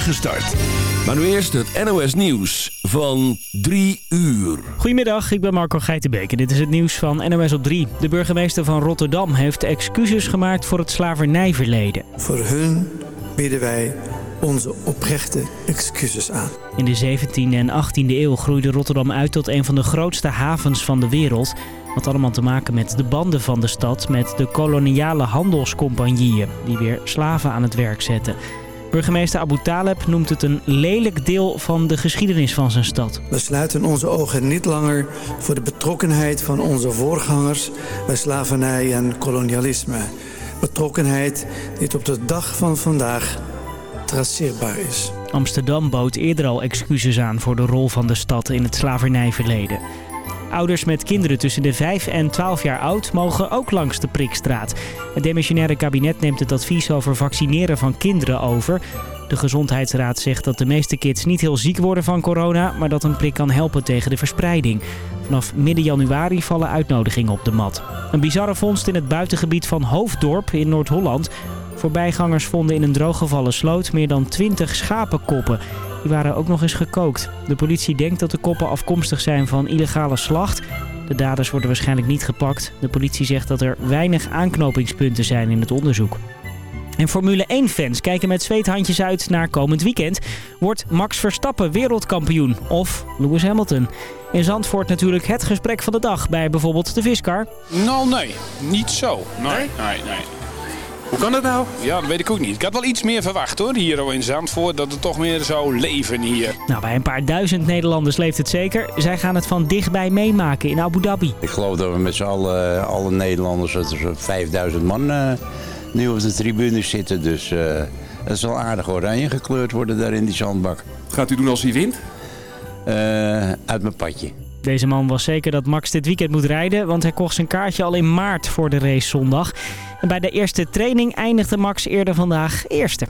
start. Maar nu eerst het NOS Nieuws van 3 uur. Goedemiddag, ik ben Marco Geitenbeek en dit is het nieuws van NOS op 3. De burgemeester van Rotterdam heeft excuses gemaakt voor het slavernijverleden. Voor hun bieden wij onze oprechte excuses aan. In de 17e en 18e eeuw groeide Rotterdam uit tot een van de grootste havens van de wereld. Wat allemaal te maken met de banden van de stad met de koloniale handelscompagnieën... die weer slaven aan het werk zetten. Burgemeester Abu Taleb noemt het een lelijk deel van de geschiedenis van zijn stad. We sluiten onze ogen niet langer voor de betrokkenheid van onze voorgangers bij slavernij en kolonialisme. Betrokkenheid die op de dag van vandaag traceerbaar is. Amsterdam bood eerder al excuses aan voor de rol van de stad in het slavernijverleden. Ouders met kinderen tussen de 5 en 12 jaar oud mogen ook langs de prikstraat. Het demissionaire kabinet neemt het advies over vaccineren van kinderen over. De Gezondheidsraad zegt dat de meeste kids niet heel ziek worden van corona... maar dat een prik kan helpen tegen de verspreiding. Vanaf midden januari vallen uitnodigingen op de mat. Een bizarre vondst in het buitengebied van Hoofddorp in Noord-Holland. Voorbijgangers vonden in een drooggevallen sloot meer dan 20 schapenkoppen. Die waren ook nog eens gekookt. De politie denkt dat de koppen afkomstig zijn van illegale slacht. De daders worden waarschijnlijk niet gepakt. De politie zegt dat er weinig aanknopingspunten zijn in het onderzoek. En Formule 1-fans kijken met zweethandjes uit naar komend weekend. Wordt Max Verstappen wereldkampioen of Lewis Hamilton? In Zandvoort natuurlijk het gesprek van de dag bij bijvoorbeeld de Viskar. Nou, nee. Niet zo. Nee, nee, nee. Hoe kan dat nou? Ja, dat weet ik ook niet. Ik had wel iets meer verwacht hoor, hier in Zandvoort. Dat het toch meer zou leven hier. Nou, bij een paar duizend Nederlanders leeft het zeker. Zij gaan het van dichtbij meemaken in Abu Dhabi. Ik geloof dat we met z'n allen, alle Nederlanders, dat er zo'n 5000 man uh, nu op de tribune zitten. Dus uh, het zal aardig oranje gekleurd worden daar in die zandbak. Wat gaat u doen als hij wint? Uh, uit mijn padje. Deze man was zeker dat Max dit weekend moet rijden, want hij kocht zijn kaartje al in maart voor de race zondag. En bij de eerste training eindigde Max eerder vandaag eerste.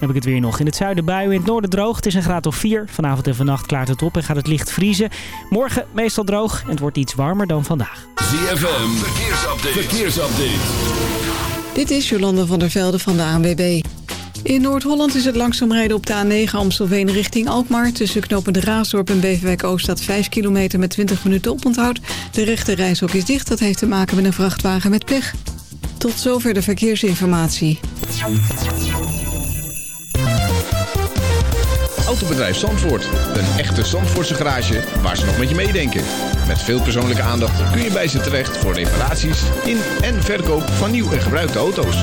Heb ik het weer nog. In het zuiden buien, in het noorden droog. Het is een graad of 4. Vanavond en vannacht klaart het op en gaat het licht vriezen. Morgen meestal droog en het wordt iets warmer dan vandaag. ZFM, verkeersupdate. verkeersupdate. Dit is Jolanda van der Velde van de ANWB. In Noord-Holland is het langzaam rijden op de A9 Amstelveen richting Alkmaar. Tussen knopende Raasdorp en Beverwijk Oost staat 5 kilometer met 20 minuten oponthoud. De rechte reishok is dicht, dat heeft te maken met een vrachtwagen met pech. Tot zover de verkeersinformatie. Autobedrijf Zandvoort. Een echte Zandvoortse garage waar ze nog met je meedenken. Met veel persoonlijke aandacht kun je bij ze terecht voor reparaties in en verkoop van nieuw en gebruikte auto's.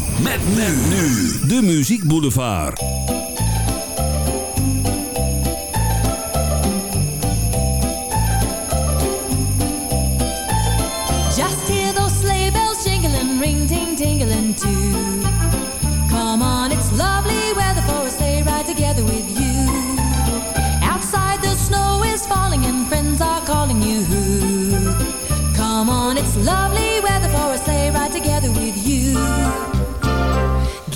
Met nu. De Muziek Boulevard. Just hear those sleigh bells jingling, ring ting tingling too. Come on, it's lovely weather for a sleigh ride together with you. Outside the snow is falling and friends are calling you. Come on, it's lovely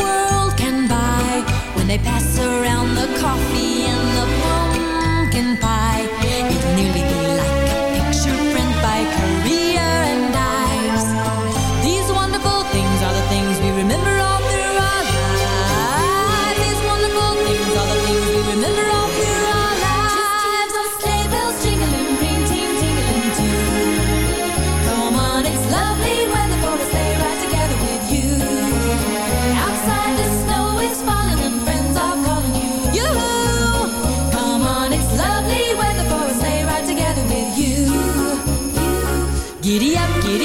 world can buy when they pass around the coffee and the pumpkin pie. It nearly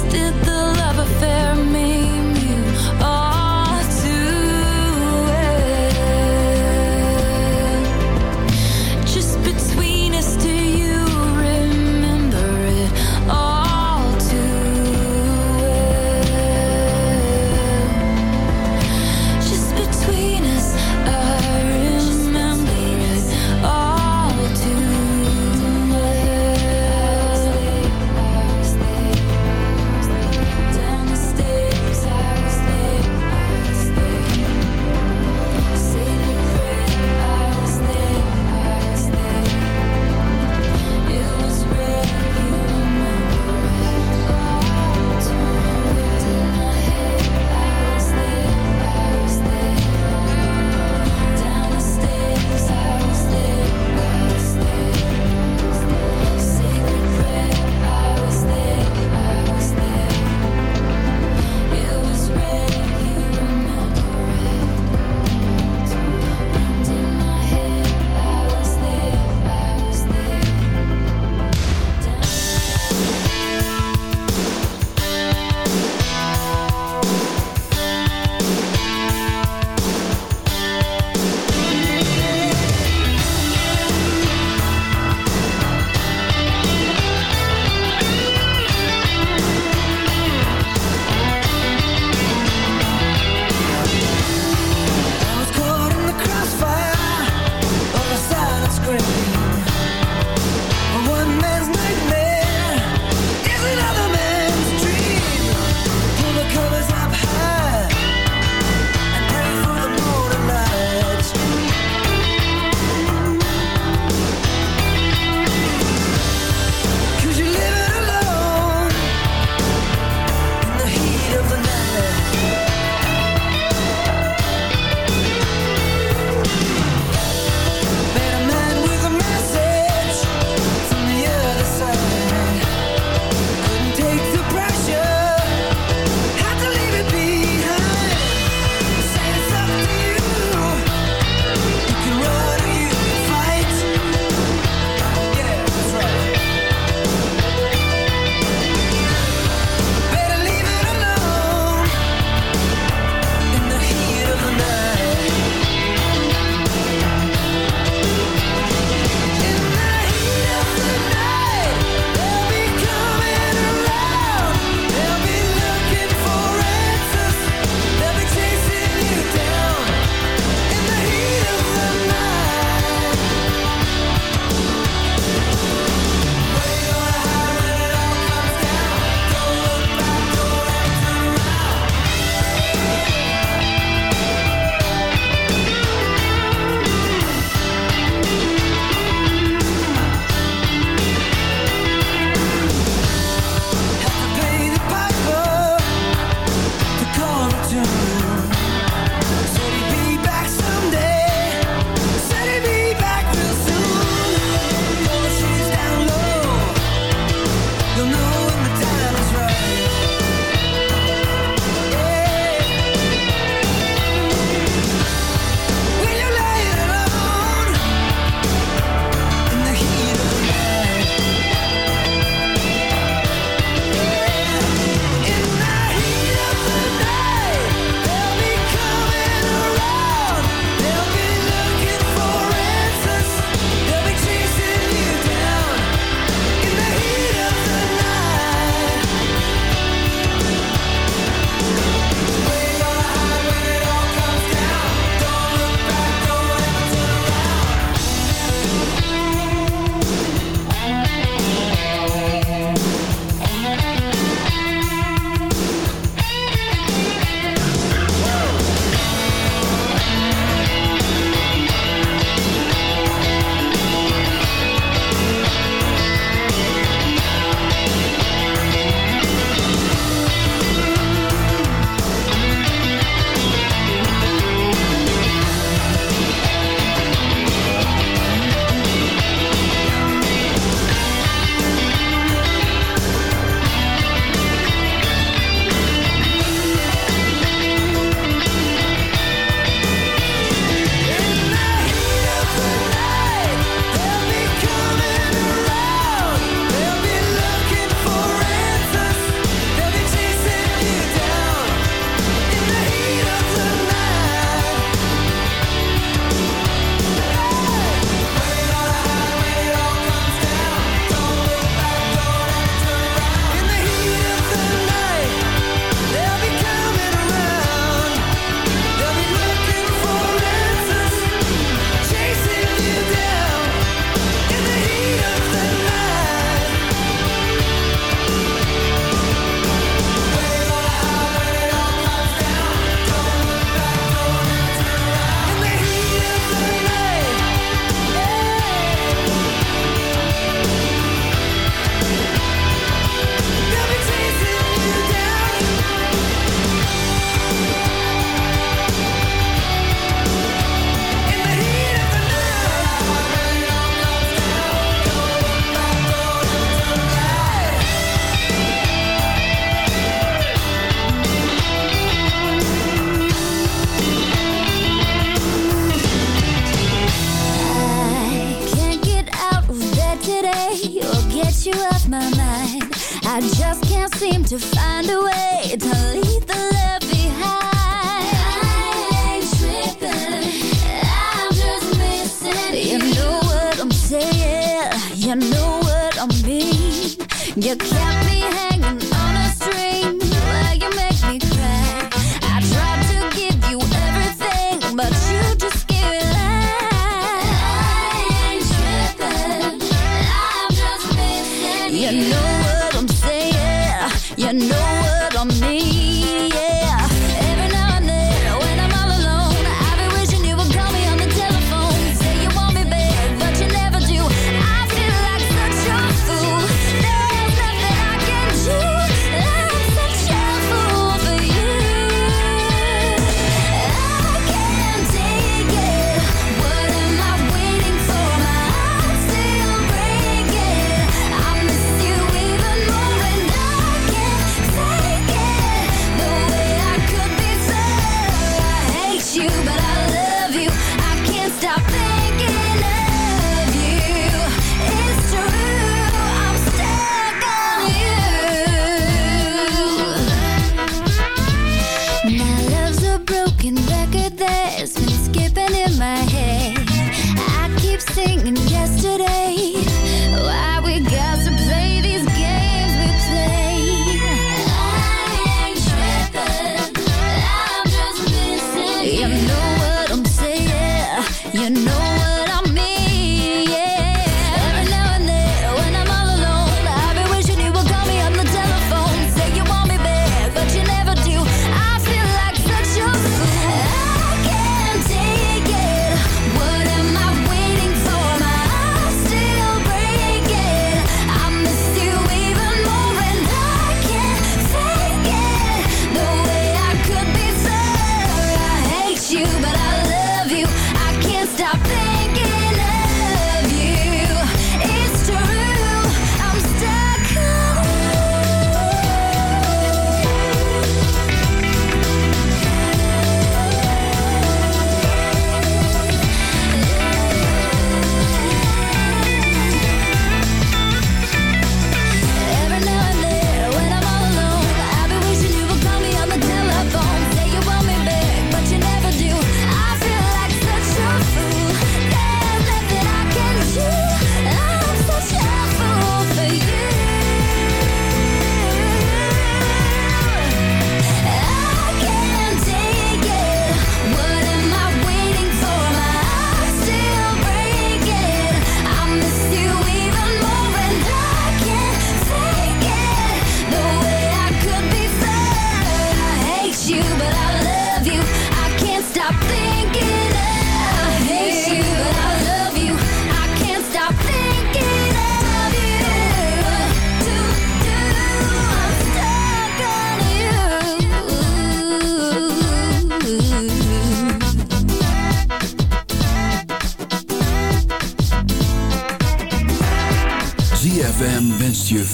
did the love affair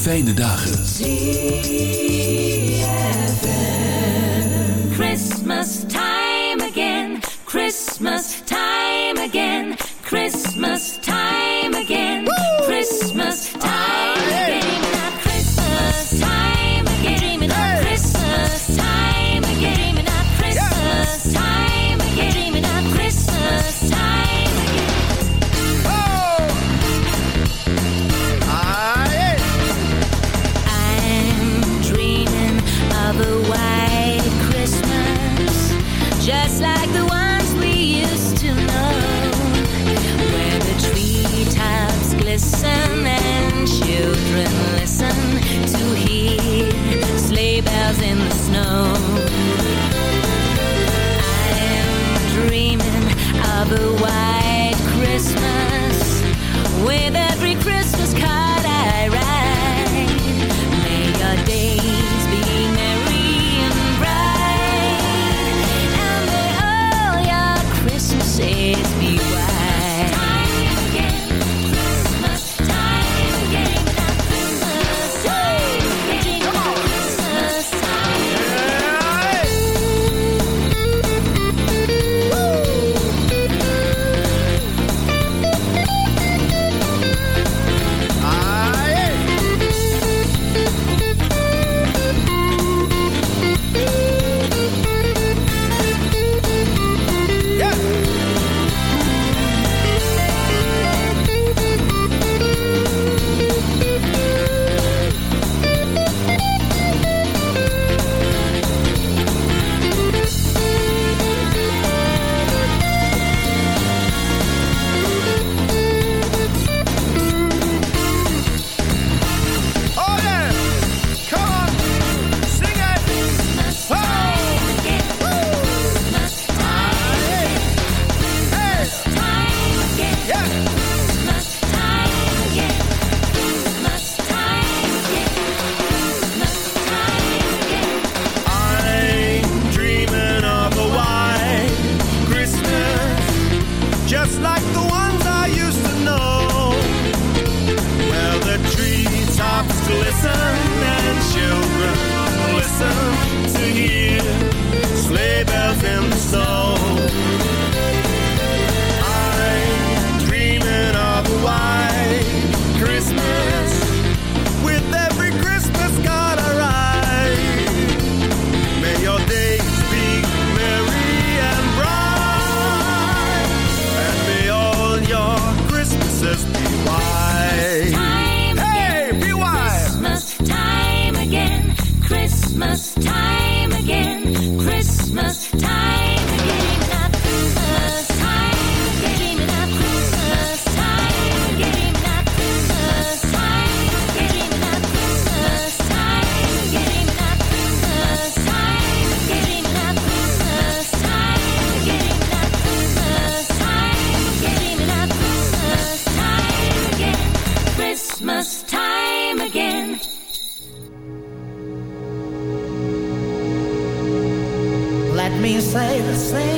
fijne dagen. Say the since,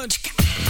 Bunch.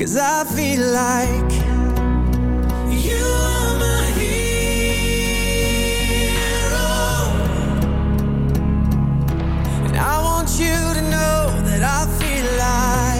Cause I feel like you are my hero. And I want you to know that I feel like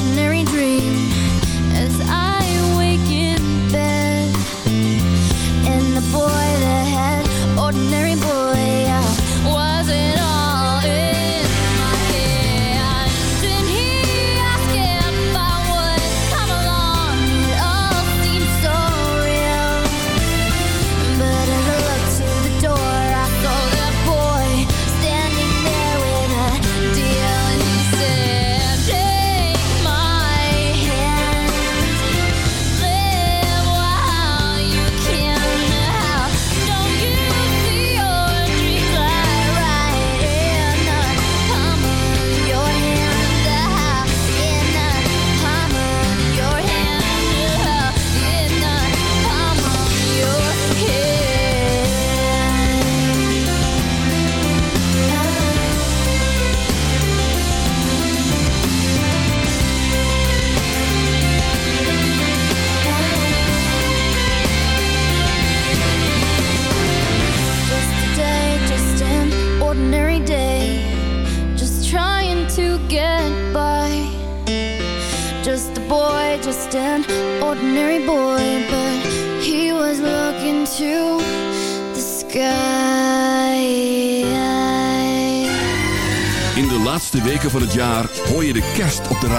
ordinary dream.